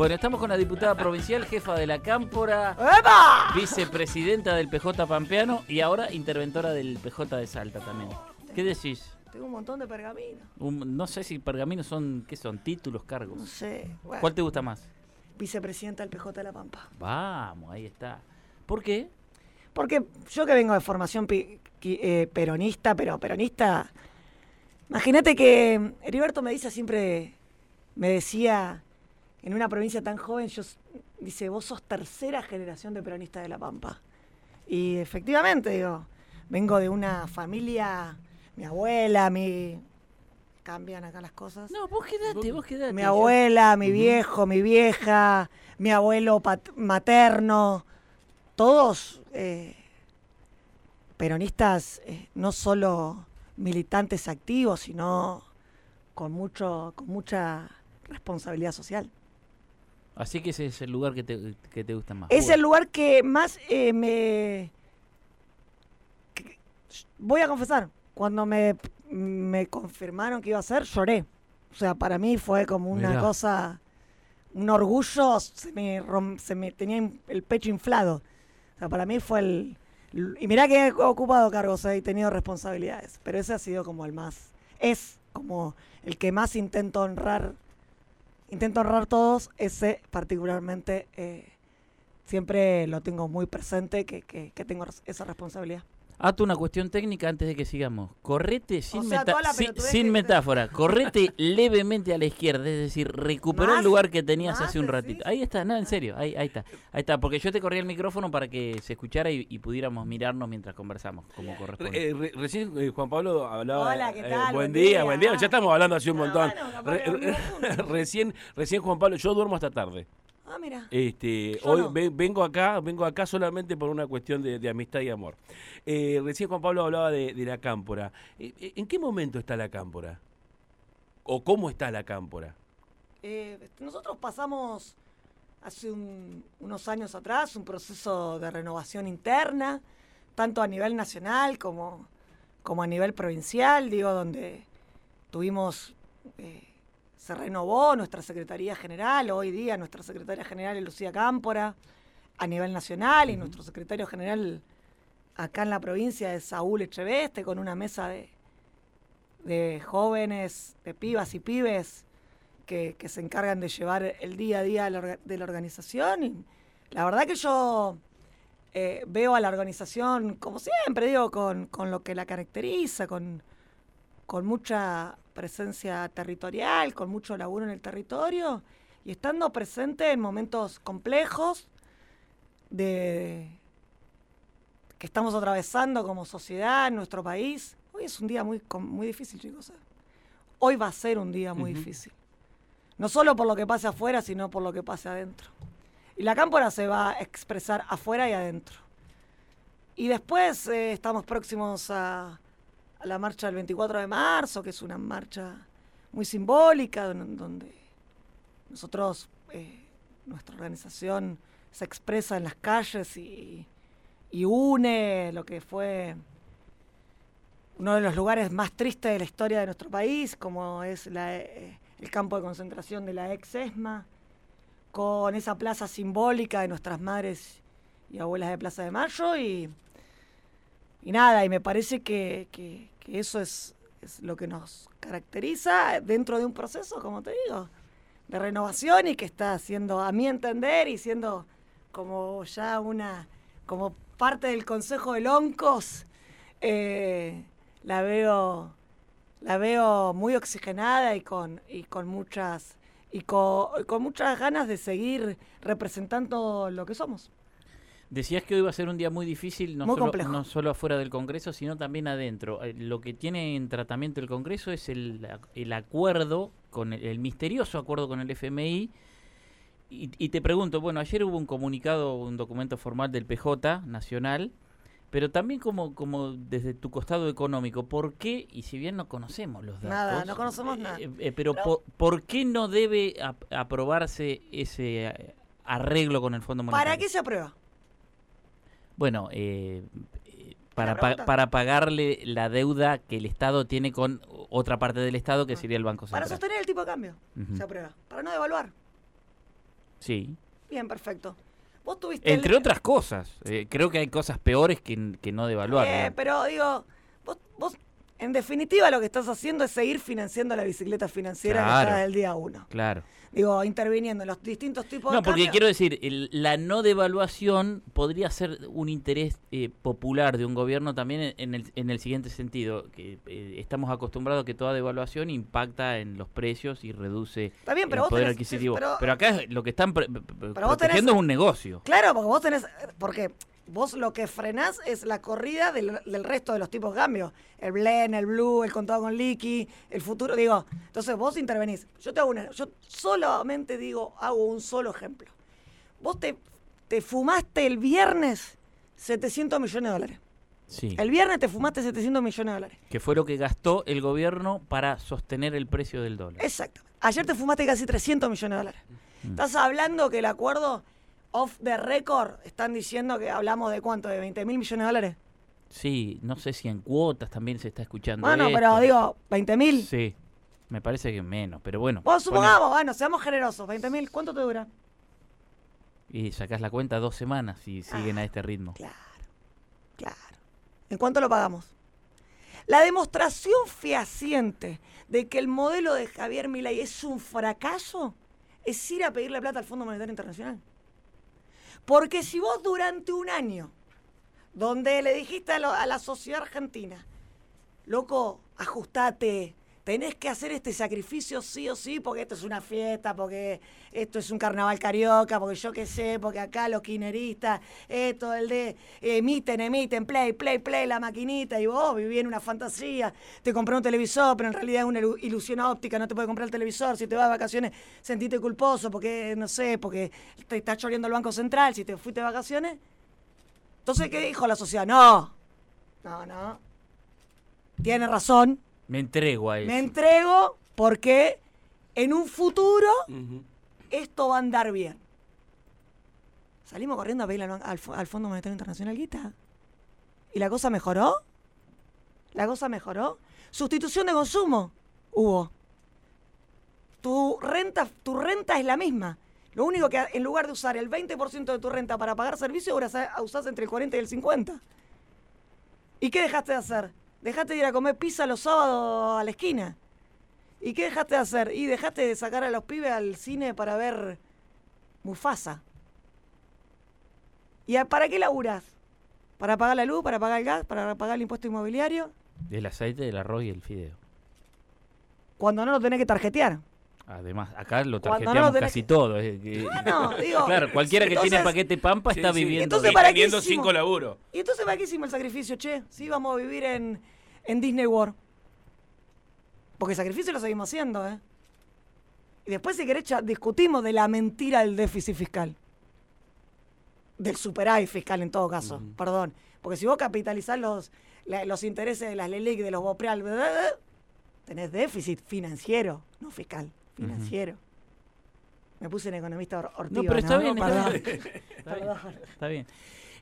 Bueno, estamos con la diputada provincial, jefa de la Cámpora, ¡Epa! vicepresidenta del PJ Pampeano y ahora interventora del PJ de Salta también. ¿Qué decís? Tengo un montón de pergaminos. Un- no sé si pergaminos son, ¿qué son? Títulos, No cargos. sé. Bueno, ¿Cuál te gusta más? vicepresidenta del PJ de La Pampa. Vamos, ahí está. ¿Por qué? Porque yo que vengo de formación pi- qui- eh, peronista, pero peronista. Imagínate que Heriberto me dice siempre, me decía, en una provincia tan joven, yo dice, vos sos tercera generación de peronistas de La Pampa. Y efectivamente, digo, vengo de una familia, mi abuela, mi. Cambian acá las cosas. No, vos quedate, vos quedate. Mi abuela, mi viejo, mi vieja, mi abuelo pat- materno, todos eh, peronistas, eh, no solo militantes activos, sino con mucho, con mucha responsabilidad social. Así que ese es el lugar que te, que te gusta más. Es el lugar que más eh, me... que- voy a confesar, cuando me, me confirmaron que iba a ser, lloré. O sea, para mí fue como una Mirá. cosa, un orgullo, se me, rom- se me tenía el pecho inflado. O sea, para mí fue el... Y mirá que he ocupado cargos y tenido responsabilidades, pero ese ha sido como el más... Es como el que más intento honrar intento honrar todos, ese particularmente eh, siempre lo tengo muy presente, que, que- que tengo esa responsabilidad. Hazte una cuestión técnica antes de que sigamos. Correte sin, sea, meta- toda la sin- metáfora. Correte levemente a la izquierda, es decir, recuperó el lugar que tenías ¿Más hace un ratito. Ahí está, no, en serio, ahí, ahí está. Ahí está, porque yo te corrí el micrófono para que se escuchara y, y pudiéramos mirarnos mientras conversamos, como corresponde. Eh, re- recién eh, Juan Pablo hablaba. Hola, ¿qué eh, tal? buen, Buen día, día. buen día. Ya estamos hablando hace un montón. bueno, Re- re- recién, recién Juan Pablo, yo duermo hasta tarde. Ah, mira. Este, Yo hoy no. ve- vengo acá, vengo acá solamente por una cuestión de, de amistad y amor. Eh, recién Juan Pablo hablaba de, de la cámpora. Eh, eh, ¿En qué momento está la cámpora? ¿O cómo está la cámpora? Eh, nosotros pasamos hace un- unos años atrás un proceso de renovación interna, tanto a nivel nacional como, como a nivel provincial, digo, donde tuvimos, eh, se renovó nuestra Secretaría General, hoy día nuestra Secretaria General es Lucía Cámpora, a nivel nacional, y nuestro secretario general acá en la provincia es Saúl Echeveste, con una mesa de, de jóvenes, de pibas y pibes que, que se encargan de llevar el día a día de la, orga- de la organización. Y la verdad que yo eh, veo a la organización, como siempre digo, con, con lo que la caracteriza, con, con mucha presencia territorial, con mucho laburo en el territorio y estando presente en momentos complejos de que estamos atravesando como sociedad en nuestro país. Hoy es un día muy, muy difícil, chicos. ¿eh? Hoy va a ser un día muy difícil. No solo por lo que pase afuera, sino por lo que pase adentro. Y la cámpora se va a expresar afuera y adentro. Y después eh, estamos próximos a, a la marcha del 24 de marzo, que es una marcha muy simbólica, don- donde nosotros, eh, nuestra organización, se expresa en las calles y, une lo que fue uno de los lugares más tristes de la historia de nuestro país, como es eh, el campo de concentración de la ex ESMA, con esa plaza simbólica de nuestras madres y abuelas de Plaza de Mayo y, y nada, y me parece que, que- eso es, es lo que nos caracteriza dentro de un proceso, como te digo, de renovación y que está haciendo, a mi entender, y siendo como ya una, como parte del Consejo de Loncos, eh, la veo, la veo muy oxigenada y con, y con muchas, y co- y con muchas ganas de seguir representando lo que somos. Decías que hoy va a ser un día muy difícil, no, Muy solo, no solo afuera del Congreso, sino también adentro. Eh, Lo que tiene en tratamiento el Congreso es el, ac- el acuerdo, con el, el misterioso acuerdo con el FMI. Y, y te pregunto, bueno, ayer hubo un comunicado, un documento formal del PJ nacional, pero también como, como desde tu costado económico, ¿por qué, y si bien no conocemos los datos, Nada, no conocemos eh, nada. eh, eh, pero por, ¿por qué no debe ap- aprobarse ese arreglo con el Fondo Monetario? ¿Para qué se aprueba? Bueno, eh, eh, para, pa- para pagarle la deuda que el Estado tiene con otra parte del Estado, que Ah. sería el Banco Para Central. sostener el tipo de cambio Ujú. se aprueba, para no devaluar. Sí. Bien, perfecto. Vos tuviste... el- Entre otras cosas. eh, creo que hay cosas peores que, que no devaluar. Eh, pero digo, vos, vos, en definitiva lo que estás haciendo es seguir financiando la bicicleta financiera que Claro. está del día uno. Claro. Digo, interviniendo en los distintos tipos de No, porque cambios. quiero decir, el- la no devaluación podría ser un interés eh, popular de un gobierno también en, el, en el siguiente sentido, que eh, estamos acostumbrados a que toda devaluación impacta en los precios y reduce Está bien, pero el vos poder tenés- adquisitivo. pero- Pero, acá lo que están vos protegiendo tenés- es un negocio. Claro, porque vos tenés. Porque vos lo que frenás es la corrida del, del resto de los tipos de cambios. El blend, el blue, el contado con liqui, el futuro. Digo, entonces vos intervenís. Yo te hago una. Yo solamente digo, hago un solo ejemplo. Vos te, te fumaste el viernes 700 millones de dólares. Sí. El viernes te fumaste 700 millones de dólares. Que fue lo que gastó el gobierno para sostener el precio del dólar. Exacto. Ayer te fumaste casi 300 millones de dólares. Mm. Estás hablando que el acuerdo off the record están diciendo que hablamos de cuánto, de 20 mil millones de dólares. Sí, no sé si en cuotas también se está escuchando. Bueno, esto. pero digo, 20 mil. Sí, me parece que menos, pero bueno. Vos supongamos, bueno, seamos generosos, 20 mil, ¿cuánto te dura? Y sacás la cuenta dos semanas y siguen Ah. a este ritmo. Claro, claro. ¿En cuánto lo pagamos? La demostración fehaciente de que el modelo de Javier Milei es un fracaso es ir a pedirle plata al Fondo Monetario Internacional. Porque si vos durante un año, donde le dijiste a, la sociedad argentina, loco, ajustate, tenés que hacer este sacrificio sí o sí, porque esto es una fiesta, porque esto es un carnaval carioca, porque yo qué sé, porque acá los quineristas, esto, el de emiten, emiten, play, play, play, la maquinita, y vos vivís en una fantasía, te compré un televisor, pero en realidad es una ilu- ilusión óptica, no te puedes comprar el televisor, si te vas de vacaciones, sentite culposo, porque, no sé, porque te está choreando el Banco Central, si te fuiste de vacaciones. Entonces, ¿qué dijo la sociedad? No, no, no. Tiene razón, Me entrego a eso. me entrego porque en un futuro esto va a andar bien. Salimos corriendo a pedirle al, Fondo Monetario Internacional guita. ¿Y la cosa mejoró? ¿La cosa mejoró? Sustitución de consumo hubo. Tu renta, tu renta es la misma. Lo único que en lugar de usar el 20% de tu renta para pagar servicios, ahora usás entre el 40 y el 50. ¿Y qué dejaste de hacer? Dejaste de ir a comer pizza los sábados a la esquina. ¿Y qué dejaste de hacer? Y dejaste de sacar a los pibes al cine para ver Mufasa. ¿Y a- para qué laburás? ¿Para pagar la luz? ¿Para pagar el gas? ¿Para pagar el impuesto inmobiliario? El aceite, el arroz y el fideo. Cuando no lo tenés que tarjetear. Además, acá lo no tarjeteamos tenés casi que- todo. No, digo, claro, cualquiera que tiene entonces- paquete Pampa Sí, está sí. viviendo. Entonces, cinco laburos. ¿Y entonces para qué hicimos el sacrificio, che? Sí, vamos a vivir en, en Disney World. Porque el sacrificio lo seguimos haciendo, ¿eh? Y después, si querés, discutimos de la mentira del déficit fiscal. Del superávit fiscal, en todo caso. Perdón. Porque si vos capitalizás los, la- los intereses de las LELIC, de los BOPREAL, tenés déficit financiero, no fiscal, financiero. Me puse en economista or- ortiva, No, pero está bien, está Perdón. bien. Está bien. Está bien.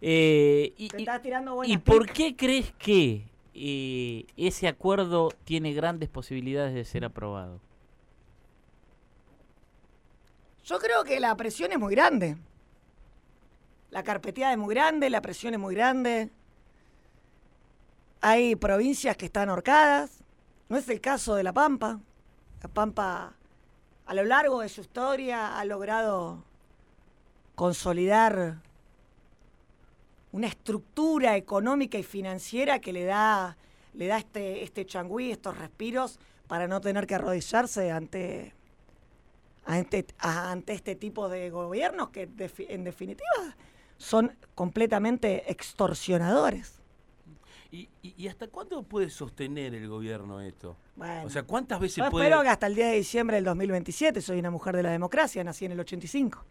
Eh, y, Te estás tirando ¿y por qué crees que eh, ese acuerdo tiene grandes posibilidades de ser aprobado? Yo creo que la presión es muy grande. La carpeteada es muy grande, la presión es muy grande. Hay provincias que están ahorcadas. No es el caso de La Pampa. La Pampa, a lo largo de su historia, ha logrado consolidar una estructura económica y financiera que le da, le da este, este changüí, estos respiros, para no tener que arrodillarse ante, ante, ante este tipo de gobiernos que en definitiva son completamente extorsionadores. ¿Y, y, y hasta cuándo puede sostener el gobierno esto? Bueno, O sea, ¿cuántas veces yo puede...? espero que hasta el día de diciembre del 2027, soy una mujer de la democracia, nací en el 85.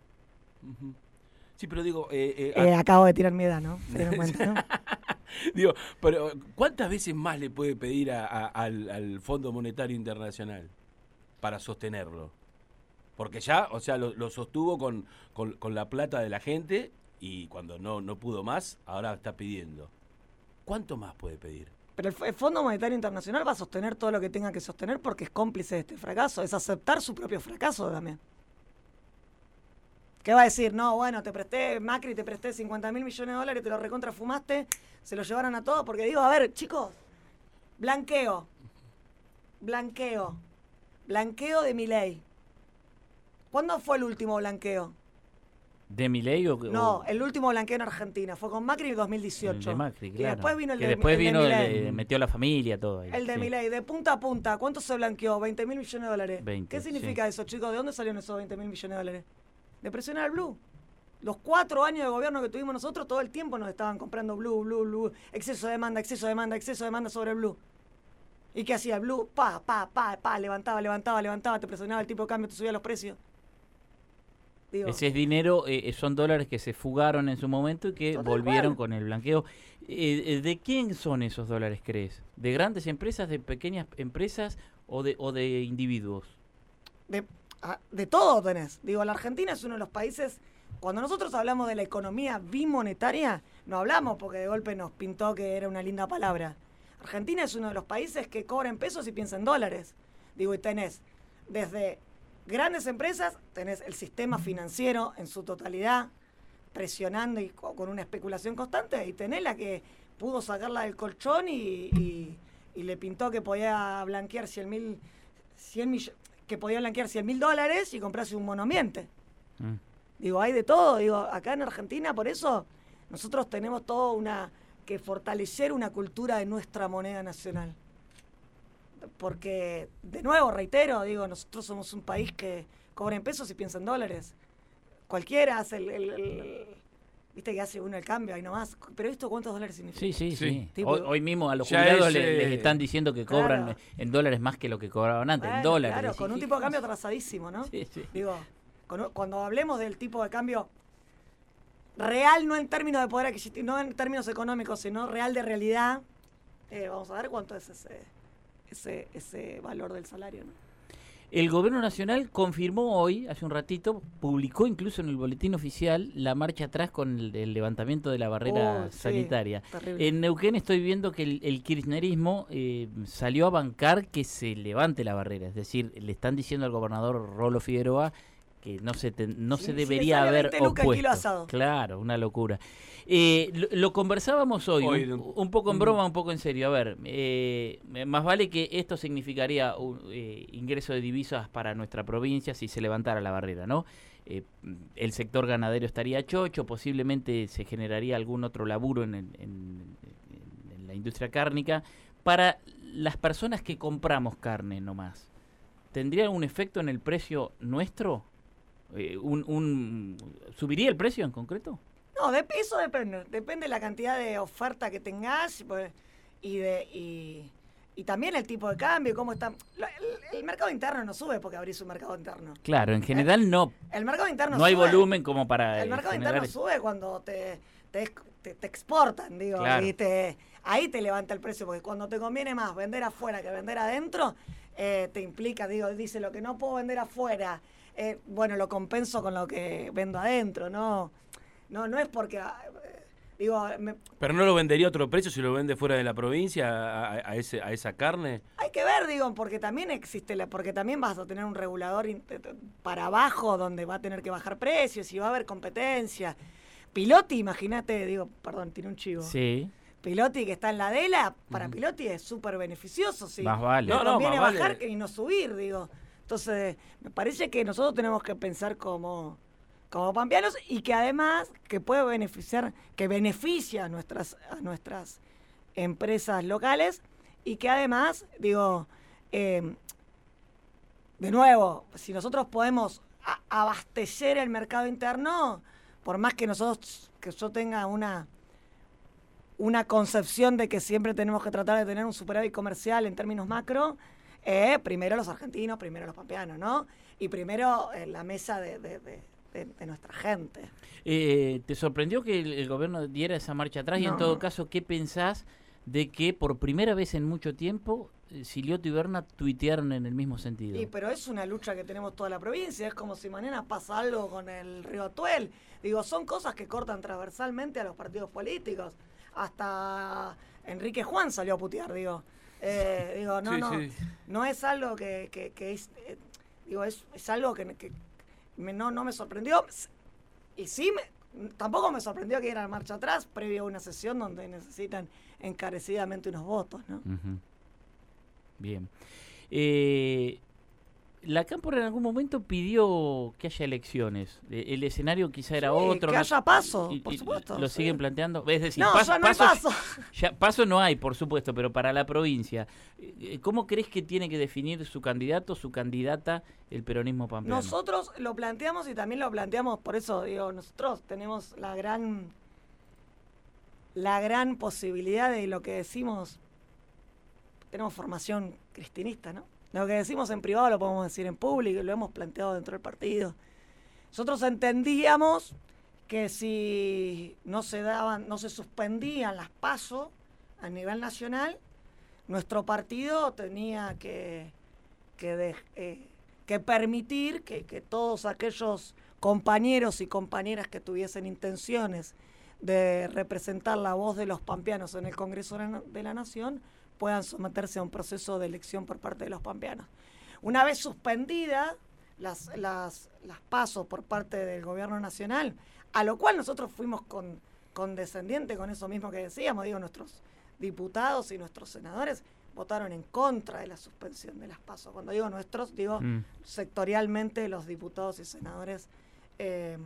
Ujú. Sí, pero digo, eh, eh, Eh, acabo de tirar mi edad, ¿no? Se cuenta, ¿no? digo, pero ¿cuántas veces más le puede pedir a- a- al, al Fondo Monetario Internacional para sostenerlo? Porque ya, o sea, lo, lo sostuvo con, con- con la plata de la gente y cuando no, no pudo más, ahora está pidiendo. ¿Cuánto más puede pedir? Pero el, Fondo Monetario Internacional va a sostener todo lo que tenga que sostener porque es cómplice de este fracaso, es aceptar su propio fracaso también. ¿Qué va a decir? No, bueno, te presté, Macri, te presté 50 mil millones de dólares, te lo recontrafumaste, se lo llevaron a todos, porque digo, a ver, chicos, blanqueo, blanqueo, blanqueo de mi ley. ¿Cuándo fue el último blanqueo? ¿De Milei o No, o el último blanqueo en Argentina fue con Macri en 2018. el de Macri, Y claro. después vino el que de, después el de vino el de- metió la familia, todo ahí. El de sí. Milei, de punta a punta, ¿cuánto se blanqueó? 20 mil millones de dólares. 20, ¿Qué significa sí. eso, chicos? ¿De dónde salieron esos 20 mil millones de dólares? De presionar al Blue. Los cuatro años de gobierno que tuvimos nosotros, todo el tiempo nos estaban comprando Blue, Blue, Blue. Exceso de demanda, exceso de demanda, exceso de demanda sobre el Blue. ¿Y qué hacía Blue? Pa, pa, pa, pa, levantaba, levantaba, levantaba, te presionaba el tipo de cambio, te subía los precios. Digo, Ese es dinero, eh, son dólares que se fugaron en su momento y que volvieron cual. con el blanqueo. Eh, eh, ¿De quién son esos dólares, crees? ¿De grandes empresas, de pequeñas empresas o de, o de individuos? de, a- de todo tenés. Digo, la Argentina es uno de los países, cuando nosotros hablamos de la economía bimonetaria, no hablamos porque de golpe nos pintó que era una linda palabra. Argentina es uno de los países que cobra en pesos y piensa en dólares. Digo, y tenés desde grandes empresas, tenés el sistema financiero en su totalidad, presionando y co- con una especulación constante, y tenés la que pudo sacarla del colchón y, y- y le pintó que podía blanquear 100 mil 100 mill- que podía blanquear 100 mil dólares y comprarse un monoambiente. Mm. Digo, hay de todo. Digo, acá en Argentina, por eso, nosotros tenemos todo una que fortalecer una cultura de nuestra moneda nacional. Porque, de nuevo, reitero, digo, nosotros somos un país que cobra en pesos y piensa en dólares. Cualquiera hace el, el- el- viste que hace uno el cambio ahí nomás. Pero esto cuántos dólares significa. Sí, sí, Sí. hoy, hoy mismo a los Ya jubilados es, le- eh, les están diciendo que cobran claro. en dólares más que lo que cobraban antes. en dólares. Claro, con un ¿qué tipo de cambio atrasadísimo, ¿no? Sí, sí. Digo, con- cuando hablemos del tipo de cambio real, no en términos de poder adquisitivo, no en términos económicos, sino real de realidad, eh, vamos a ver cuánto es ese, ese, ese valor del salario. ¿no? El gobierno nacional confirmó hoy, hace un ratito, publicó incluso en el boletín oficial la marcha atrás con el, el levantamiento de la barrera Oh, sanitaria. En Neuquén estoy viendo que el, el kirchnerismo eh, salió a bancar que se levante la barrera. Es decir, le están diciendo al gobernador Rolo Figueroa que no se, te- no se debería haber 20 lucas el kilo opuesto. asado. Claro, una locura. Eh, lo, lo conversábamos hoy, Hoy, un, poco en broma, un poco en serio. A ver, eh, más vale que esto significaría un eh, ingreso de divisas para nuestra provincia si se levantara la barrera, ¿no? Eh, el sector ganadero estaría chocho, posiblemente se generaría algún otro laburo en, el- en- en- en la industria cárnica. Para las personas que compramos carne nomás, ¿tendría algún efecto en el precio nuestro? Eh, un, un- ¿Subiría el precio en concreto? No, de, eso depende. Depende de la cantidad de oferta que tengas pues, y, de, y, y también el tipo de cambio, cómo está. El, el mercado interno no sube porque abrís un mercado interno. Claro, en general no. El mercado interno No hay volumen como para El eh, mercado generar interno sube cuando te, te, te- te exportan, digo, Claro. y te, ahí te levanta el precio, porque cuando te conviene más vender afuera que vender adentro, eh, te implica, digo, dice lo que no puedo vender afuera, eh, bueno, lo compenso con lo que vendo adentro, no, no, no es porque, ah, eh, digo, me- ¿Pero no lo vendería a otro precio si lo vende fuera de la provincia a, a- a ese, a esa carne? hay que ver, digo, porque también existe, la, porque también vas a tener un regulador para abajo donde va a tener que bajar precios y va a haber competencia. Piloti, imagínate, digo, perdón, tiene un chivo. Sí, Piloti que está en la DELA, para Piloti es súper beneficioso, sí. más vale. No, no, conviene más vale. bajar que- y no subir, digo. Entonces, me parece que nosotros tenemos que pensar como, como pampeanos y que además que puede beneficiar, que beneficia a nuestras, a nuestras empresas locales y que además, digo, eh, de nuevo, si nosotros podemos abastecer el mercado interno, por más que nosotros, que yo tenga una una concepción de que siempre tenemos que tratar de tener un superávit comercial en términos macro, eh, primero los argentinos, primero los pampeanos, ¿no? Y primero eh, la mesa de, de- de- de- de nuestra gente. Eh, ¿Te sorprendió que el, el gobierno diera esa marcha atrás? Y en todo caso, ¿qué pensás de que por primera vez en mucho tiempo eh, Silioto y Berna tuitearon en el mismo sentido? Y, pero es una lucha que tenemos toda la provincia, es como si mañana pasa algo con el río Atuel. Digo, son cosas que cortan transversalmente a los partidos políticos. Hasta Enrique Juan salió a putear, digo. Eh, digo, no, Sí, no, sí. no es algo que, que- que es, eh, digo, es, es algo que, que me- no, no me sorprendió. Y sí, me- tampoco me sorprendió que era marcha atrás previo a una sesión donde necesitan encarecidamente unos votos, ¿no? Bien. Eh, la Cámpora en algún momento pidió que haya elecciones. Eh, El escenario quizá era Sí, otro. que haya paso, Y- por supuesto, Lo sí. siguen planteando. Es decir, no, paso, ya no hay paso- paso. ya- paso no hay, por supuesto, pero para la provincia, eh, ¿cómo crees que tiene que definir su candidato, su candidata, el peronismo pampeano? Nosotros lo planteamos y también lo planteamos, por eso digo, nosotros tenemos la gran la gran posibilidad de lo que decimos, tenemos formación cristinista, ¿no? Lo que decimos en privado lo podemos decir en público y lo hemos planteado dentro del partido. Nosotros entendíamos que si no se daban, no se suspendían las pasos a nivel nacional, nuestro partido tenía que, que, eh, permitir que, que todos aquellos compañeros y compañeras que tuviesen intenciones de representar la voz de los pampeanos en el Congreso de la Nación puedan someterse a un proceso de elección por parte de los pampeanos. Una vez suspendida las, las, las pasos por parte del gobierno nacional, a lo cual nosotros fuimos con, condescendientes con eso mismo que decíamos, digo, nuestros diputados y nuestros senadores votaron en contra de la suspensión de las pasos. Cuando digo nuestros, digo Mm. sectorialmente los diputados y senadores eh,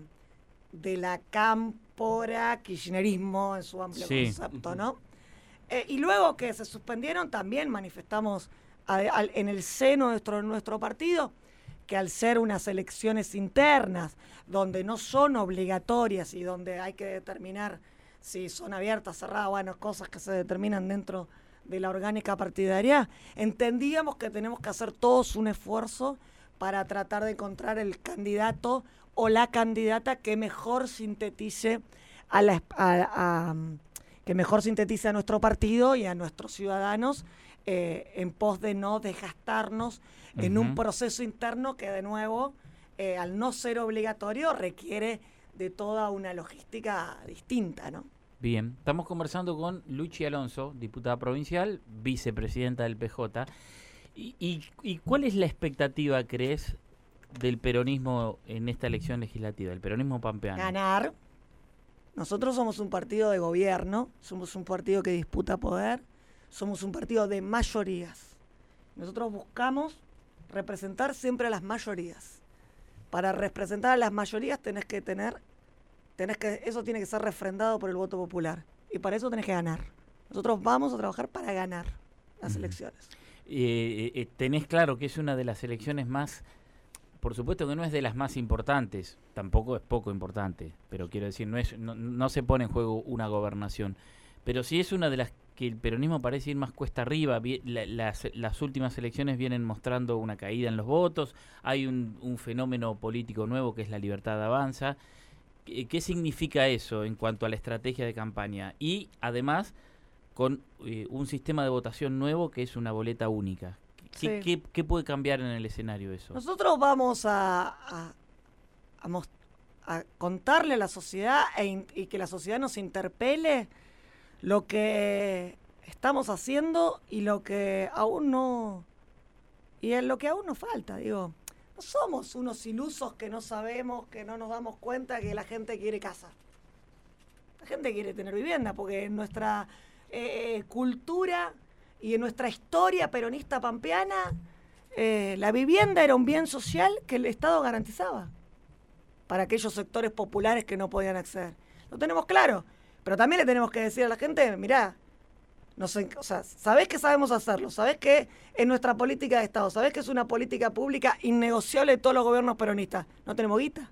de la cámpora kirchnerismo en su amplio Sí. concepto, ¿no? Eh, y luego que se suspendieron, también manifestamos en el seno de nuestro, partido que al ser unas elecciones internas, donde no son obligatorias y donde hay que determinar si son abiertas, cerradas, bueno, cosas que se determinan dentro de la orgánica partidaria, entendíamos que tenemos que hacer todos un esfuerzo para tratar de encontrar el candidato o la candidata que mejor sintetice a la, a- que mejor sintetice a nuestro partido y a nuestros ciudadanos eh, en pos de no desgastarnos en un proceso interno que de nuevo, eh, al no ser obligatorio, requiere de toda una logística distinta, ¿no? Bien, estamos conversando con Luchi Alonso, diputada provincial, vicepresidenta del PJ. ¿Y, y, y cuál es la expectativa, crees, del peronismo en esta elección legislativa, el peronismo pampeano? ganar. Nosotros somos un partido de gobierno, somos un partido que disputa poder, somos un partido de mayorías. Nosotros buscamos representar siempre a las mayorías. Para representar a las mayorías tenés que tener, tenés que, eso tiene que ser refrendado por el voto popular. Y para eso tenés que ganar. Nosotros vamos a trabajar para ganar las elecciones. Eh, eh, tenés claro que es una de las elecciones más, por supuesto que no es de las más importantes, tampoco es poco importante, pero quiero decir, no, es, no, no se pone en juego una gobernación, pero sí es una de las que el peronismo parece ir más cuesta arriba, las, las últimas elecciones vienen mostrando una caída en los votos, hay un, fenómeno político nuevo que es la libertad de avanza. ¿Qué qué significa eso en cuanto a la estrategia de campaña? Y además con eh, un sistema de votación nuevo que es una boleta única. ¿Qué, Sí. qué- qué puede cambiar en el escenario eso? Nosotros vamos a, a, a mos- a contarle a la sociedad e in- y que la sociedad nos interpele lo que estamos haciendo y lo que aún no y en lo que aún nos falta, digo. No somos unos ilusos que no sabemos, que no nos damos cuenta que la gente quiere casa. La gente quiere tener vivienda porque en nuestra eh, cultura y en nuestra historia peronista pampeana eh, la vivienda era un bien social que el Estado garantizaba para aquellos sectores populares que no podían acceder. Lo tenemos claro, pero también le tenemos que decir a la gente, mirá, no sé, o sea, sabés que sabemos hacerlo, sabés que es nuestra política de Estado, sabés que es una política pública innegociable de todos los gobiernos peronistas. No tenemos guita.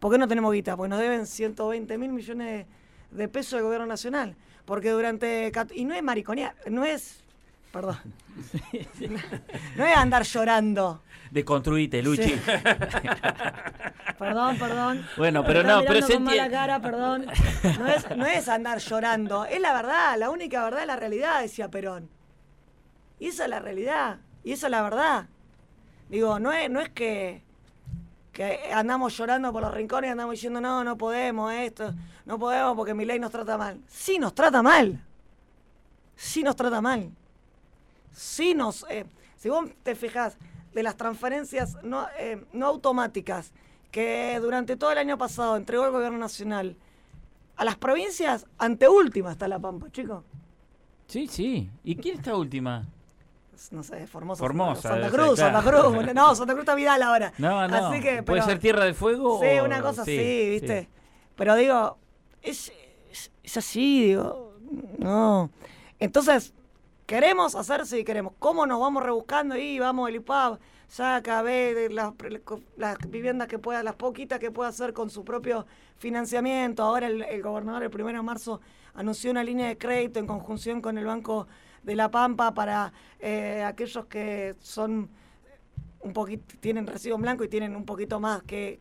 ¿Por qué no tenemos guita? Porque nos deben 120 mil millones de, pesos del gobierno nacional. Porque durante... Y no es mariconear, no es... Perdón. No es andar llorando. Deconstruite, Luchi. Sí. Perdón, perdón. Bueno, pero no, pero mirando se con mala entiende. cara, perdón. No es, no es andar llorando, es la verdad, la única verdad es la realidad, decía Perón. Y esa es la realidad, y esa es la verdad. Digo, no es, no es que, que andamos llorando por los rincones y andamos diciendo, no, no podemos esto, no podemos porque mi ley nos trata mal. Sí nos trata mal. Sí nos trata mal. Sí nos... eh, si vos te fijas de las transferencias no, eh, no automáticas que durante todo el año pasado entregó el gobierno nacional a las provincias, anteúltima está La Pampa, chicos. Sí, sí. ¿Y quién está última? No sé, Formosa. Formosa, Santa Cruz, Santa. Cruz. No, Santa Cruz está Vidal ahora. No, no. Así que, ¿Puede ser Tierra del Fuego? Sí, o- una cosa sí, así, ¿viste? sí. Pero digo, es, es, es así, digo, no. Entonces, queremos hacer, sí, queremos. ¿Cómo nos vamos rebuscando ahí? Vamos el IPAB, saca, ve las, las viviendas que pueda, las poquitas que pueda hacer con su propio financiamiento. Ahora el, gobernador el 1 de marzo anunció una línea de crédito en conjunción con el Banco de la Pampa para eh, aquellos que son un poquito, tienen recibo en blanco y tienen un poquito más que,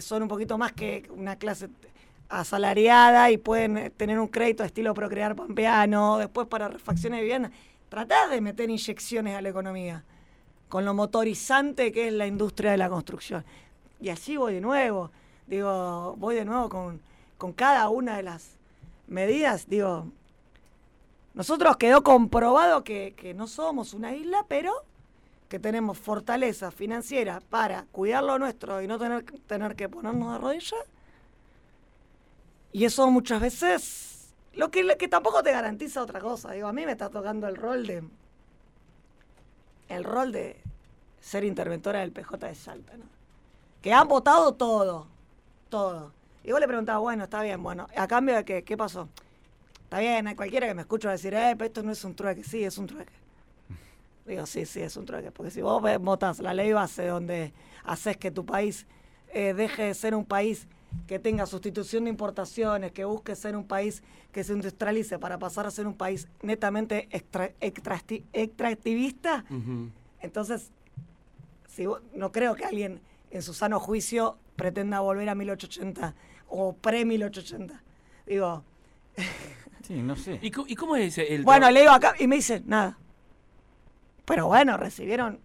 son un poquito más que una clase asalariada y pueden eh, tener un crédito estilo procrear pampeano, después para refacciones de vivienda. Tratar de meter inyecciones a la economía con lo motorizante que es la industria de la construcción. Y así voy de nuevo, digo, voy de nuevo con, con cada una de las medidas, digo, nosotros quedó comprobado que, que no somos una isla, pero que tenemos fortaleza financiera para cuidar lo nuestro y no tener, tener que ponernos de rodillas. Y eso muchas veces, lo que, lo que tampoco te garantiza otra cosa. Digo, a mí me está tocando el rol de, el rol de ser interventora del PJ de Salta, ¿no? Que han votado todo, todo. Y vos le preguntabas, bueno, está bien, bueno, a cambio de que, ¿qué pasó? Está bien, hay cualquiera que me escucha decir, eh, pero esto no es un trueque, sí, es un trueque. Digo, sí, sí, es un trueque. Porque si vos votás la ley base donde haces que tu país eh, deje de ser un país que tenga sustitución de importaciones, que busque ser un país que se industrialice para pasar a ser un país netamente extra- extracti- extractivista, entonces si no creo que alguien en su sano juicio pretenda volver a 1880 o pre-1880. Digo, Sí, no sé. ¿Y, cómo es el bueno, le digo acá y me dicen, nada. Pero bueno, recibieron,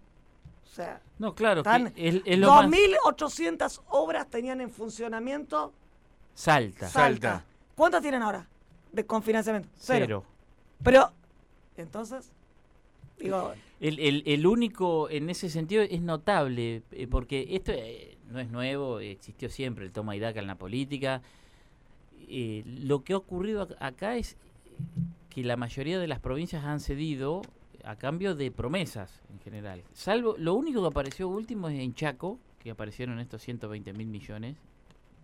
o sea, No, claro, que están es, es lo más... 2.800 obras tenían en funcionamiento Salta. Salta. Salta. ¿Cuántas tienen ahora de con financiamiento? Cero. Cero. Pero, entonces, digo, El, el- el único, en ese sentido, es notable, eh, porque esto eh, no es nuevo, existió siempre el toma y daca en la política. Eh, lo que ha ocurrido ac- acá es que la mayoría de las provincias han cedido a cambio de promesas en general. Salvo, lo único que apareció último es en Chaco, que aparecieron estos 120 mil millones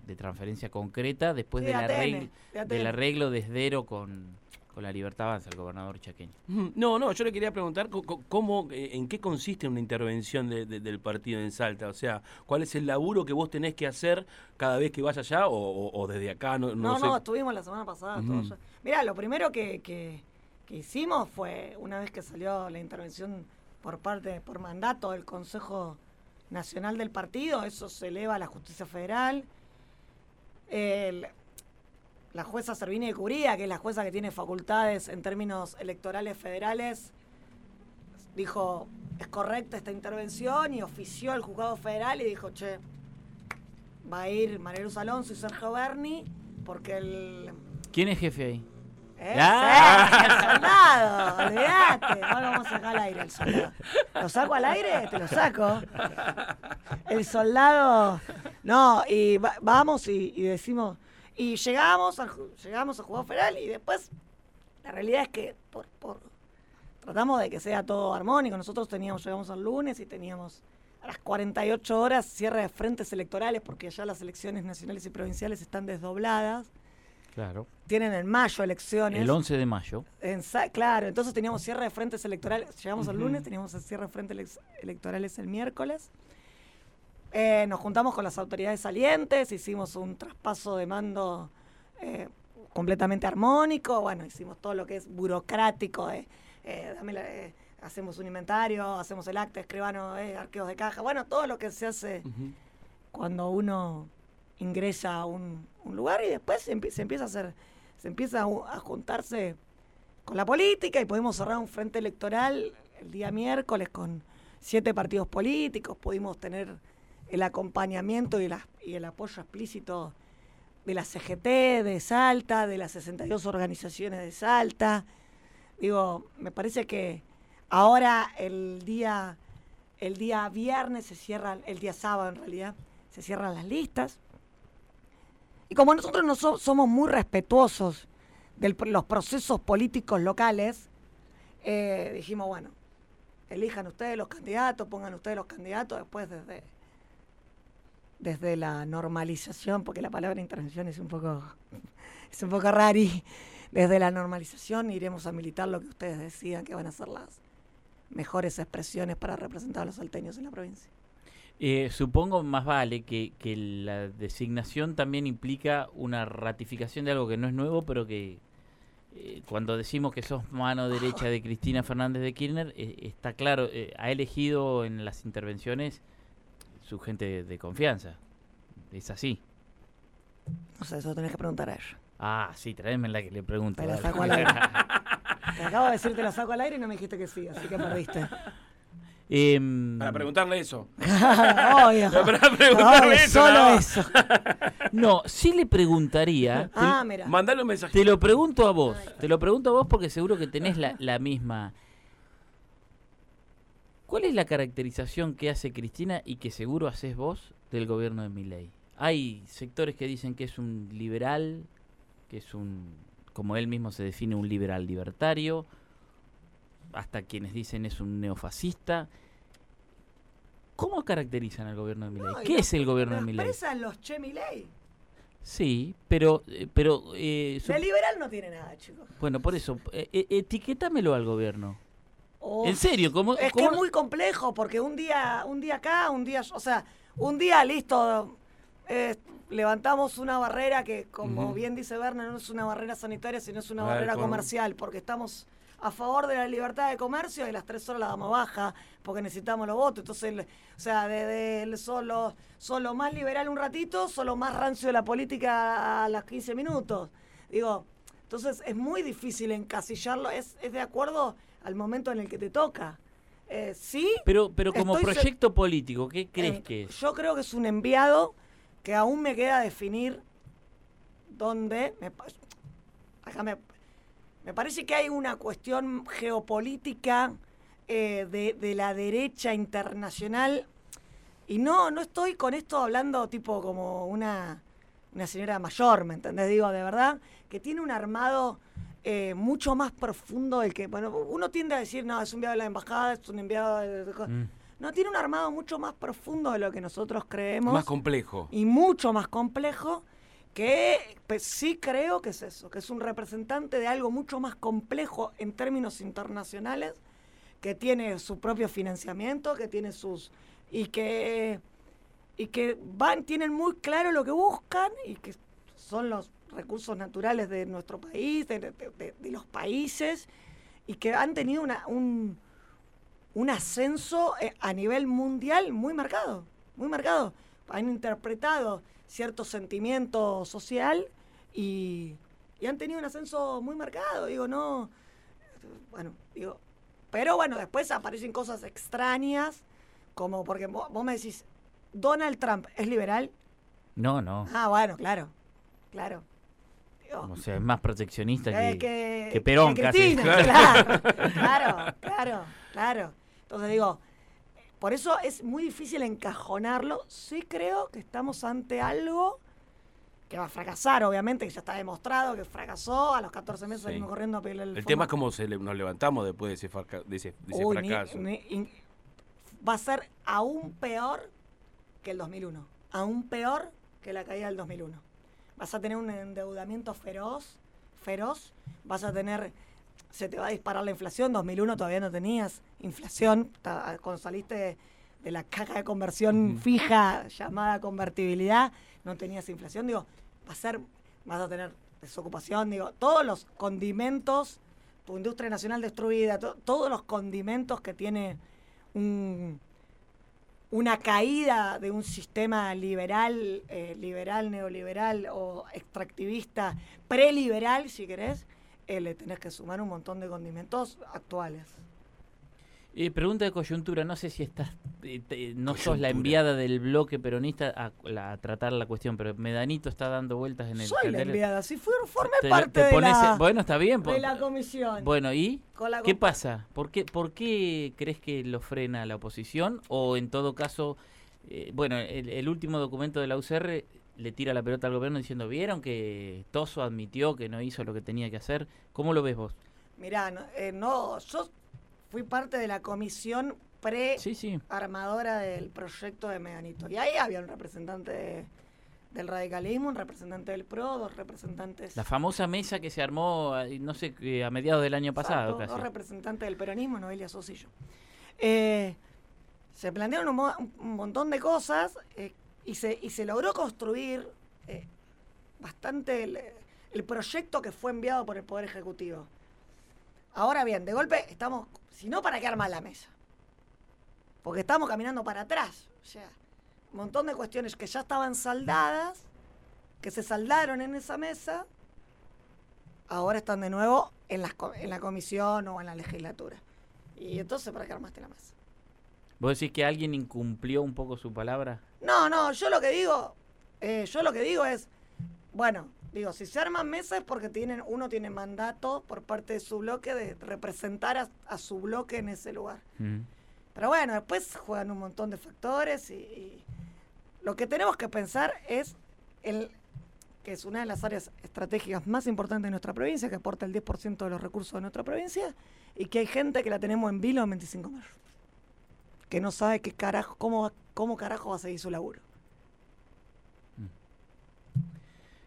de transferencia concreta después del, ATN, arreglo, del arreglo de Esdero con, con la Libertad Avanza, el gobernador chaqueño. No, no, yo le quería preguntar cómo, eh, en qué consiste una intervención de- de- del partido en Salta. O sea, ¿cuál es el laburo que vos tenés que hacer cada vez que vayas allá o, o- o desde acá? No, no No, sé. no, estuvimos la semana pasada. Ujú. allá. Mirá, lo primero que, que- que hicimos fue, una vez que salió la intervención por parte, por mandato del Consejo Nacional del Partido, eso se eleva a la Justicia Federal. La jueza Servini de Curía, que es la jueza que tiene facultades en términos electorales federales, dijo, es correcta esta intervención y ofició al juzgado federal y dijo, che, va a ir María Luz Alonso y Sergio Berni, porque el... ¿Quién es jefe ahí? ¿Eh? Ah. El soldado, olvídate. No lo vamos a sacar al aire, el soldado. ¿Lo saco al aire? Te lo saco. El soldado... No, y va- vamos y, y decimos... Y llegamos al, ju- llegamos al juzgado federal y después... La realidad es que por, por, tratamos de que sea todo armónico. Nosotros teníamos, llegamos el lunes y teníamos a las 48 horas cierre de frentes electorales porque ya las elecciones nacionales y provinciales están desdobladas. Claro. Tienen en mayo elecciones. El 11 de mayo. En claro, entonces teníamos cierre de frentes electorales. Llegamos el lunes, teníamos el cierre de frentes electorales el miércoles. Eh, nos juntamos con las autoridades salientes, hicimos un traspaso de mando eh, completamente armónico. Bueno, hicimos todo lo que es burocrático. eh, eh, dame la- hacemos un inventario, hacemos el acta, escribano, arqueos de caja. Bueno, todo lo que se hace cuando uno ingresa a un, lugar y después se, se empieza a hacer, se empieza a, juntarse con la política y pudimos cerrar un frente electoral el día miércoles con siete partidos políticos, pudimos tener el acompañamiento y, el apoyo explícito de la CGT de Salta, de las 62 organizaciones de Salta. Digo, me parece que ahora el día, el día viernes se cierra, el día sábado en realidad, se cierran las listas. Y como nosotros no so- somos muy respetuosos de los procesos políticos locales, eh, dijimos, bueno, elijan ustedes los candidatos, pongan ustedes los candidatos, después desde, desde la normalización, porque la palabra intervención es un poco, es un poco rari, desde la normalización iremos a militar lo que ustedes decidan que van a ser las mejores expresiones para representar a los salteños en la provincia. Eh, supongo más vale que, que la designación también implica una ratificación de algo que no es nuevo, pero que eh, cuando decimos que sos mano derecha de Cristina Fernández de Kirchner, eh, está claro, eh, ha elegido en las intervenciones su gente de, de confianza. Es así. No sé, eso tenés que preguntar a ella. Ah, sí, tráeme la que le pregunto. Te la saco al aire. Te acabo de decir te la saco al aire y no me dijiste que sí, así que perdiste. Em, Para preguntarle eso. Obvio. Para preguntarle eso. solo eso. no, sí le preguntaría. Ah, mira. Mandale un mensaje. Te lo pregunto a vos, te lo pregunto a vos porque seguro que tenés la, la misma. ¿Cuál es la caracterización que hace Cristina y que seguro haces vos del gobierno de Milei? Hay sectores que dicen que es un liberal, que es un, como él mismo se define, un liberal libertario, hasta quienes dicen es un neofascista. ¿Cómo caracterizan al gobierno de Milei? No, ¿Qué es el gobierno de Milei? expresan los Che Milei. Sí, pero, eh, pero eh, su- De liberal no tiene nada, chicos. bueno, por eso, eh, eh, etiquétamelo al gobierno. Uf. En serio, ¿cómo? Es que es muy complejo porque un día, un día acá, un día, o sea, un día listo, eh, levantamos una barrera que, como bien dice Berna, no es una barrera sanitaria, sino es una Ah, barrera ¿cómo? comercial, porque estamos a favor de la libertad de comercio y las tres horas la damos baja porque necesitamos los votos. Entonces, le- o sea, de, de- solo, solo más liberal un ratito, solo más rancio de la política a las 15 minutos. Digo, entonces es muy difícil encasillarlo, es, es de acuerdo al momento en el que te toca. Eh, sí, Pero, pero como proyecto político, ¿qué crees eh, que es? Yo creo que es un enviado que aún me queda definir dónde. Me, me, parece que hay una cuestión geopolítica eh, de, de la derecha internacional. Y no, no estoy con esto hablando tipo como una, una señora mayor, ¿me entendés? Digo, de verdad, que tiene un armado eh, mucho más profundo del que, bueno, uno tiende a decir, no, es un enviado de la embajada, es un enviado de- Mm. No, tiene un armado mucho más profundo de lo que nosotros creemos Más complejo. y mucho más complejo que pues, sí creo que es eso, que es un representante de algo mucho más complejo en términos internacionales, que tiene su propio financiamiento, que tiene sus y que y que van tienen muy claro lo que buscan y que son los recursos naturales de nuestro país, de, de- de- de los países y que han tenido una, un, un ascenso eh, a nivel mundial muy marcado, muy marcado. Han interpretado cierto sentimiento social y, y han tenido un ascenso muy marcado. Digo, no, bueno, digo, pero bueno, después aparecen cosas extrañas, como porque vos, vos me decís, Donald Trump es liberal. No, no. Ah, bueno, claro, claro. Digo, O sea, es más proteccionista eh, que, que, que Perón que casi. Cristina, claro, claro, claro, claro. Entonces digo, por eso es muy difícil encajonarlo. Sí creo que estamos ante algo que va a fracasar, obviamente, que ya está demostrado que fracasó. A los 14 meses Sí. salimos corriendo a pedirle el El fondo. tema es cómo se le- nos levantamos después de ese, farca- de ese, de ese Uy, ni- fracaso. ni- va a ser aún peor que el 2001. Aún peor que la caída del 2001. Vas a tener un endeudamiento feroz, feroz. Vas a tener, se te va a disparar la inflación. 2001 todavía no tenías inflación. Cuando saliste de, la caja de conversión fija llamada convertibilidad, no tenías inflación. Digo, va a ser, vas a tener desocupación. Digo, todos los condimentos, tu industria nacional destruida, to- todos los condimentos que tiene un, una caída de un sistema liberal, eh, liberal, neoliberal o extractivista, preliberal, si querés, eh, le tenés que sumar un montón de condimentos actuales. Eh, pregunta de coyuntura, no sé si estás, eh, te- no sos la enviada del bloque peronista a, la- a tratar la cuestión, pero Medanito está dando vueltas en el... Soy la enviada, si fui, formé Te- parte te de, la, Bueno, está bien. de la comisión. Bueno, ¿y? ¿Qué pasa? ¿Por qué, ¿Por qué crees que lo frena la oposición? O en todo caso, eh, bueno, el, el último documento de la UCR le tira la pelota al gobierno diciendo, ¿vieron que Toso admitió que no hizo lo que tenía que hacer? ¿Cómo lo ves vos? Mirá, no, eh, no, yo fui parte de la comisión Sí, sí. pre-armadora del proyecto de Meganito. Y ahí había un representante de- del radicalismo, un representante del PRO, dos representantes... La famosa mesa que se armó, eh, no sé, eh, a mediados del año pasado Exacto, dos casi. representantes del peronismo, Noelia Sosillo. Eh, se plantearon un, mo- un montón de cosas eh, y, se, y se logró construir eh, bastante el, proyecto que fue enviado por el Poder Ejecutivo. Ahora bien, de golpe estamos, si no, ¿para qué armar la mesa? Porque estamos caminando para atrás. O sea, un montón de cuestiones que ya estaban saldadas, que se saldaron en esa mesa, ahora están de nuevo en, en la comisión o en la legislatura. Y entonces, ¿para qué armaste la mesa? ¿Vos decís que alguien incumplió un poco su palabra? No, no, yo lo que digo, eh, yo lo que digo es, bueno, digo, si se arman mesas es porque tienen, uno tiene mandato por parte de su bloque de representar a, a su bloque en ese lugar. Mm. Pero bueno, después juegan un montón de factores y, y lo que tenemos que pensar es el que es una de las áreas estratégicas más importantes de nuestra provincia, que aporta el 10% de los recursos de nuestra provincia, y que hay gente que la tenemos en vilo en 25 mayo, que no sabe qué carajo, cómo, va- cómo carajo va a seguir su laburo.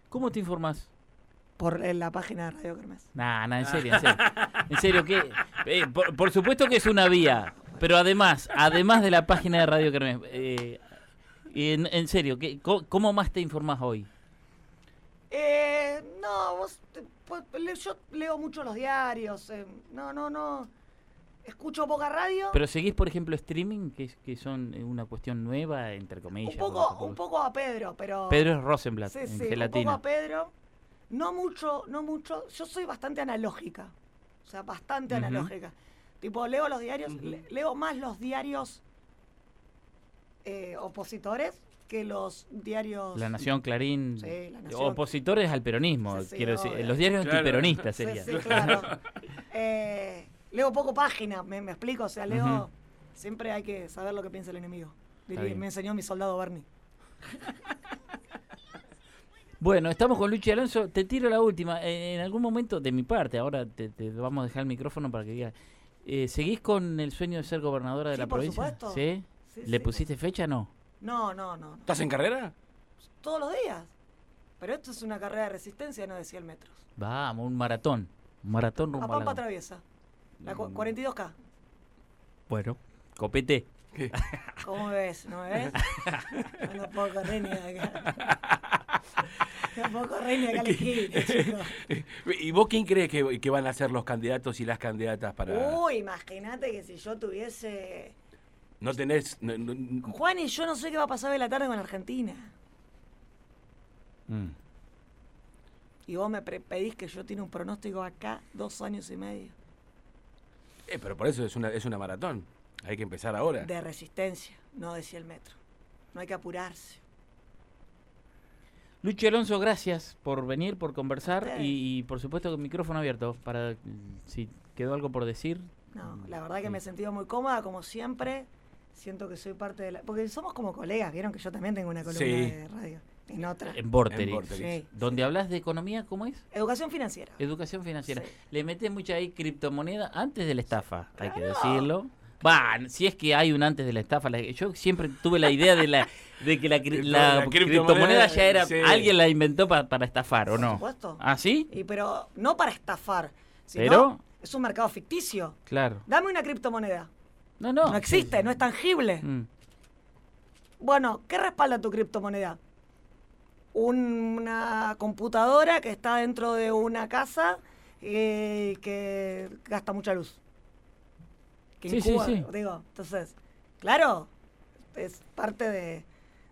¿Cómo te informás? Por la página de Radio Kermés. Nah, nah, en serio, en serio. En serio, que eh, por, por supuesto que es una vía, pero además, además de la página de Radio Kermés, eh, en, en serio, ¿qué, co- ¿cómo más te informás hoy? Eh, no, vos, pues, yo leo mucho los diarios, eh, no, no, no, escucho poca radio. Pero seguís, por ejemplo, streaming, que, es- que son eh, una cuestión nueva, entre Un comillas. poco, tampoco- un poco a Pedro, pero. Pedro es Rosenblatt, sí, en sí, un poco gelatina. a Pedro. No mucho, no mucho. Yo soy bastante analógica. O sea, bastante analógica. Tipo, leo los diarios, le- leo más los diarios eh, opositores que los diarios. La Nación, Clarín, Sí, La Nación. opositores al peronismo, Sí, sí, quiero decir, los diarios Claro. antiperonistas Sí, serían. sí, claro. Eh, leo poco página, me, me explico. O sea, leo. Siempre hay que saber lo que piensa el enemigo. Diría- me enseñó mi soldado Bernie. Bueno, estamos con Luchi Alonso. Te tiro la última. Eh, en algún momento, de mi parte, ahora te, te vamos a dejar el micrófono para que digas. Eh, ¿Seguís con el sueño de ser gobernadora de Sí, la por provincia? supuesto. ¿Sí? Sí, ¿Le sí, pusiste fecha no? No, no, no. no. ¿Estás en carrera? Todos los días. Pero esto es una carrera de resistencia, no de 100 metros. Vamos, un maratón. Un maratón A rumbo al Pampa. Traviesa. La cu- Mm. 42K. Bueno, copete. ¿Cómo me ves? ¿No me ves? No puedo correr ni de acá. No puedo correr ni acá la esquina, chicos. ¿Y vos quién crees que, que van a ser los candidatos y las candidatas para...? Uy, imagínate que si yo tuviese... No tenés... no- no- Juan y yo no sé qué va a pasar hoy la tarde con Argentina. Mm. Y vos me pedís que yo tiene un pronóstico acá dos años y medio. Eh, pero por eso es una, es una maratón. Hay que empezar ahora. De resistencia, no de 100 metros. No hay que apurarse. Luchi Alonso, gracias por venir, por conversar y, y, por supuesto con micrófono abierto para mm, si quedó algo por decir. No, la verdad que sí. me he sentido muy cómoda, como siempre. Siento que soy parte de la... Porque somos como colegas, vieron que yo también tengo una columna Sí. de radio. En otra. En Vorterix. En Vorterix. Sí. Donde hablas de economía, ¿cómo es? Educación financiera. Educación financiera. Sí. Le metes mucha ahí criptomoneda antes de la estafa, hay que decirlo. Va, si es que hay un antes de la estafa. la- yo siempre tuve la idea de la de que la, cri- la La criptomoneda, criptomoneda ya era sí. alguien la inventó pa- para estafar o Por no. supuesto. ¿Ah, sí? Y pero no para estafar, sino Pero- es un mercado ficticio. Claro. Dame una criptomoneda. No, no. No existe, no es tangible. Mm. Bueno, ¿qué respalda tu criptomoneda? Un- Una computadora que está dentro de una casa eh, que gasta mucha luz. Que Sí, sí, incuba, sí. Digo, entonces, claro, es parte de,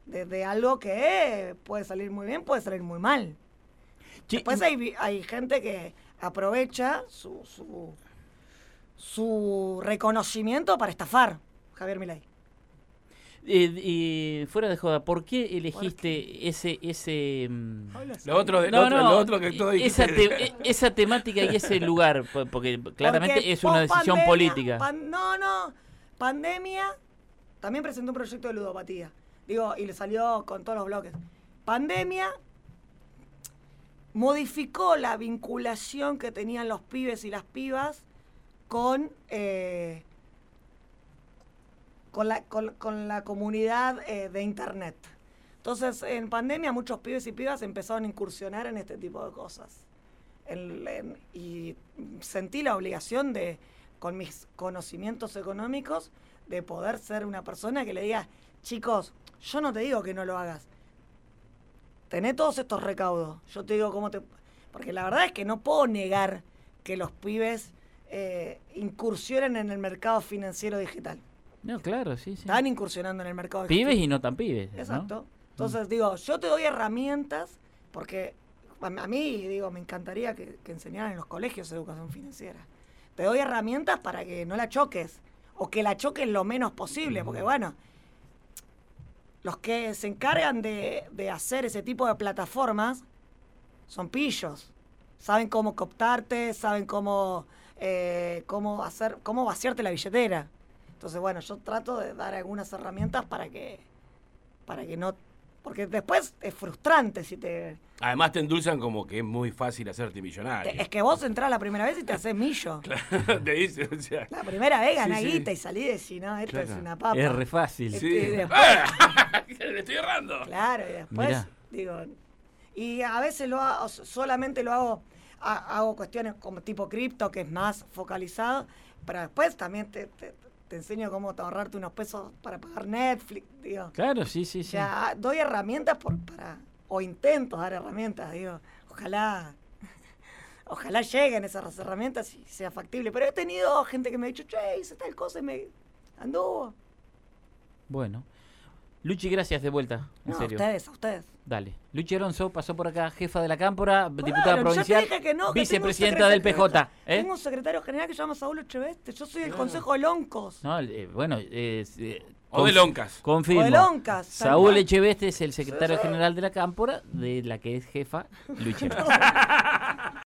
de- de algo que puede salir muy bien, puede salir muy mal. Después y- hay, hay gente que aprovecha su, su, su reconocimiento para estafar. Javier Milei. Eh, y fuera de joda, ¿por qué elegiste ese ese mm, Lo otro, de, No, lo otro, no, lo otro que todo esa, te- e- esa temática y ese lugar, po- porque claramente Porque es una decisión política. pan- no, no. Pandemia. También presentó un proyecto de ludopatía. Digo, y le salió con todos los bloques. Pandemia modificó la vinculación que tenían los pibes y las pibas con, eh, con, la, con, con la comunidad eh, de Internet. Entonces, en pandemia muchos pibes y pibas empezaron a incursionar en este tipo de cosas. Y sentí la obligación de, con mis conocimientos económicos, de poder ser una persona que le diga, chicos, yo no te digo que no lo hagas. Tené todos estos recaudos. Yo te digo cómo te... Porque la verdad es que no puedo negar que los pibes eh, incursionen en el mercado financiero digital. No, claro, sí, sí. Están incursionando en el mercado Pibes y no tan pibes. ¿no? Exacto. Entonces digo, yo te doy herramientas porque a, a mí, digo, me encantaría que, que enseñaran en los colegios educación financiera. Te doy herramientas para que no la choques o que la choques lo menos posible, porque bueno, los que se encargan de, de hacer ese tipo de plataformas son pillos. Saben cómo cooptarte, saben cómo, eh, cómo hacer, cómo vaciarte la billetera. Entonces, bueno, yo trato de dar algunas herramientas para que, para que no, porque después es frustrante si te, Además te endulzan como que es muy fácil hacerte millonario. te- es que vos entrás la primera vez y te haces millo. te dice, o sea. La primera vez ganás Sí, sí. guita y salí de si no, esto es Claro. una papa. Es re fácil. Este, Sí. y después- Le estoy errando. Claro, y después, Mirá. digo, y a veces lo hago, solamente lo hago, ha- hago cuestiones como tipo cripto, que es más focalizado, pero después también te, te- te enseño cómo ahorrarte unos pesos para pagar Netflix, digo. Claro, sí, sí, O sí. sea, doy herramientas por, para, o intento dar herramientas, digo, ojalá, ojalá lleguen esas herramientas y sea factible. Pero he tenido gente que me ha dicho, che, hice tal cosa y me anduvo. Bueno. Luchi, gracias de vuelta. En No, a serio. ustedes, a ustedes. Dale. Luchi Alonso pasó por acá, jefa de la Cámpora, diputada provincial, que no, que vicepresidenta del PJ. ¿eh? Tengo un secretario general que se llama Saúl Echeveste. Yo soy el Consejo de Loncos. No, eh, bueno, eh, O de loncas. Confirmo. O de Loncas, Saúl. Echeveste es el secretario general de la Cámpora, de la que es jefa Luchi.